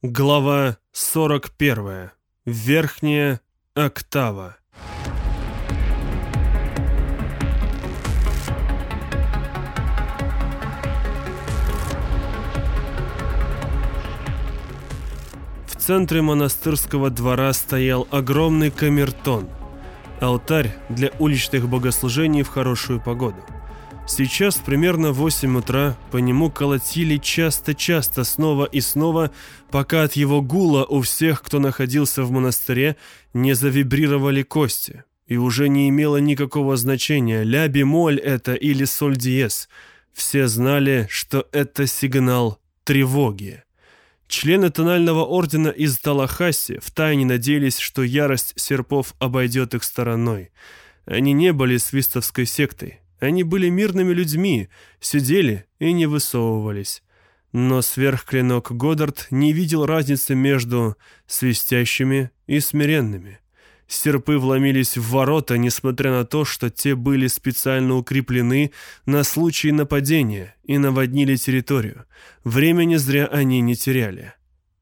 Глава 41. Верхняя октава. В центре монастырского двора стоял огромный камертон, алтарь для уличных богослужений в хорошую погоду. Сейчас примерно в 8 утра по нему колотили часто-часто снова и снова, пока от его гула у всех, кто находился в монастыре, не завибрировали кости. И уже не имело никакого значения, ля бемоль это или соль диез. Все знали, что это сигнал тревоги. Члены тонального ордена из Талахаси втайне надеялись, что ярость серпов обойдет их стороной. Они не были свистовской сектой. Они были мирными людьми, сидели и не высовывались. Но сверхклинок Годдард не видел разницы между свистящими и смиренными. Серпы вломились в ворота, несмотря на то, что те были специально укреплены на случай нападения и наводнили территорию. Времени зря они не теряли.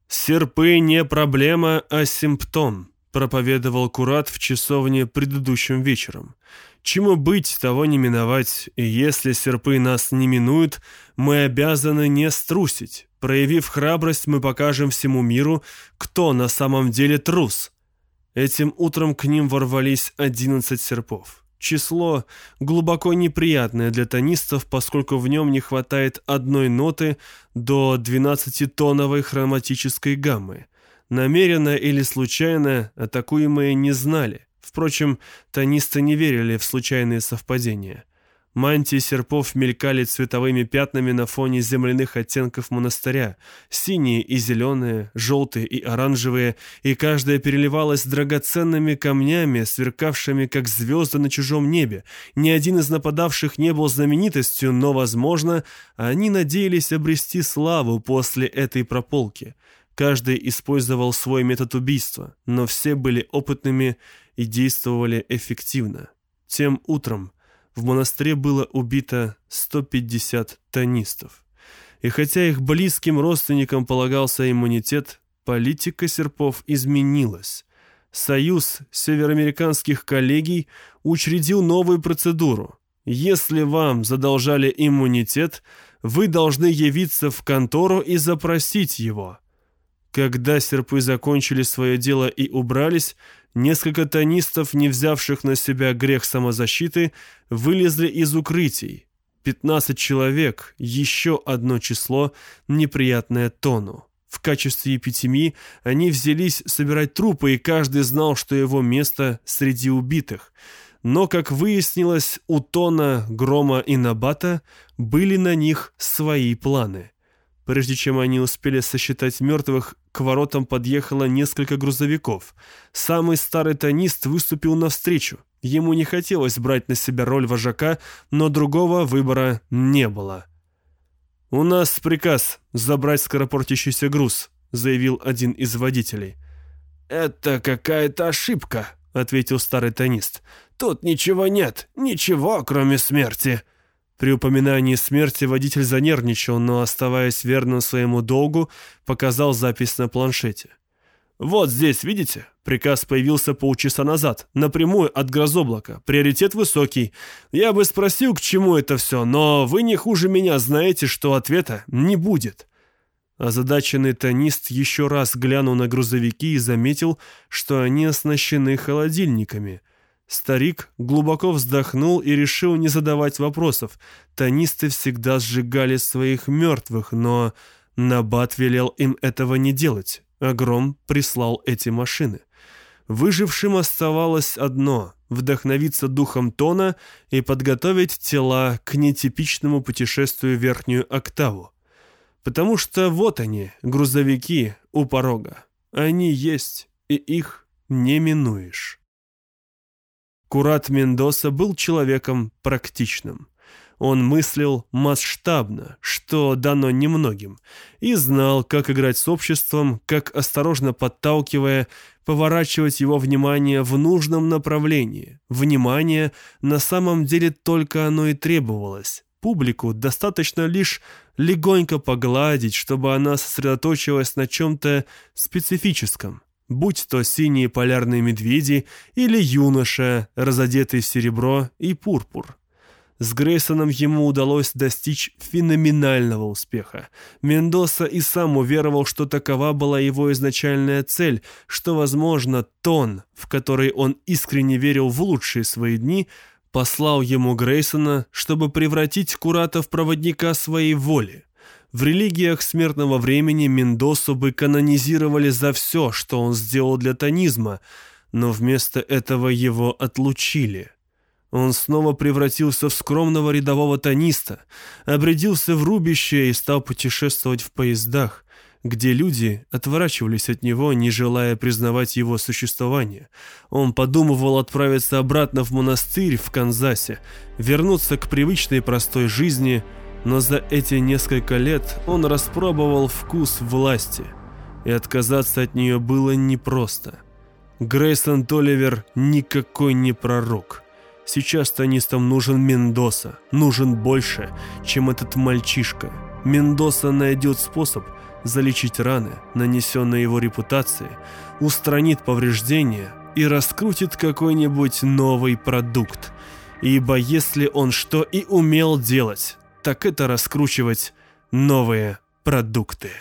«Серпы не проблема, а симптом», — проповедовал Курат в часовне предыдущим вечером. Чему быть, того не миновать, и если серпы нас не минуют, мы обязаны не струсить. Проявив храбрость, мы покажем всему миру, кто на самом деле трус. Этим утром к ним ворвались одиннадцать серпов. Число глубоко неприятное для тонистов, поскольку в нем не хватает одной ноты до 12-тоновой хроматической гаммы. Намеренно или случайно атакуемые не знали, Впрочем, тонисты не верили в случайные совпадения. Мантии серпов мелькали цветовыми пятнами на фоне земляных оттенков монастыря. Синие и зеленые, желтые и оранжевые, и каждая переливалась драгоценными камнями, сверкавшими, как звезды на чужом небе. Ни один из нападавших не был знаменитостью, но, возможно, они надеялись обрести славу после этой прополки. Каждый использовал свой метод убийства, но все были опытными и действовали эффективно. Тем утром в монастыре было убито 150 тонистов. И хотя их близким родственникам полагался иммунитет, политика серпов изменилась. Союз североамериканских коллегий учредил новую процедуру. Если вам задолжали иммунитет, вы должны явиться в контору и запросить его. Когда серпы закончили свое дело и убрались, Несколько тонистов, не взявших на себя грех самозащиты, вылезли из укрытий. Пятнадцать человек, еще одно число, неприятное тону. В качестве эпитемии они взялись собирать трупы, и каждый знал, что его место среди убитых. Но, как выяснилось, у Тона, Грома и Набата были на них свои планы – Прежде чем они успели сосчитать мертвых, к воротам подъехало несколько грузовиков. Самый старый тонист выступил навстречу. Ему не хотелось брать на себя роль вожака, но другого выбора не было. «У нас приказ забрать скоропортящийся груз», — заявил один из водителей. «Это какая-то ошибка», — ответил старый тонист. «Тут ничего нет, ничего, кроме смерти». При упоминании смерти водитель занервничал, но, оставаясь верным своему долгу, показал запись на планшете. «Вот здесь, видите? Приказ появился полчаса назад, напрямую от грозоблака. Приоритет высокий. Я бы спросил, к чему это все, но вы не хуже меня знаете, что ответа не будет». Озадаченный тонист еще раз глянул на грузовики и заметил, что они оснащены холодильниками – Старик глубоко вздохнул и решил не задавать вопросов. Тонисты всегда сжигали своих мертвых, но Набат велел им этого не делать. Агром прислал эти машины. Выжившим оставалось одно — вдохновиться духом тона и подготовить тела к нетипичному путешествию в верхнюю октаву. Потому что вот они, грузовики у порога. Они есть, и их не минуешь. Курат Мендоса был человеком практичным. Он мыслил масштабно, что дано немногим, и знал, как играть с обществом, как осторожно подталкивая, поворачивать его внимание в нужном направлении. Внимание на самом деле только оно и требовалось. публику достаточно лишь легонько погладить, чтобы она сосредоточилась на чем-то специфическом, будь то синие полярные медведи или юноша, разодетый в серебро и пурпур. С Грейсоном ему удалось достичь феноменального успеха. Мендоса и сам уверовал, что такова была его изначальная цель, что, возможно, тон, в который он искренне верил в лучшие свои дни, послал ему Грейсона, чтобы превратить Курата в проводника своей воли. В религиях смертного времени Мендосу бы канонизировали за все, что он сделал для тонизма, но вместо этого его отлучили – он снова превратился в скромного рядового тониста, обрядился в рубище и стал путешествовать в поездах, где люди отворачивались от него, не желая признавать его существование. Он подумывал отправиться обратно в монастырь в Канзасе, вернуться к привычной простой жизни, но за эти несколько лет он распробовал вкус власти, и отказаться от нее было непросто. Грейсон Толивер никакой не пророк – Сейчас тонистам нужен Мендоса, нужен больше, чем этот мальчишка. Мендоса найдет способ залечить раны, нанесенные его репутации, устранит повреждения и раскрутит какой-нибудь новый продукт. Ибо если он что и умел делать, так это раскручивать новые продукты.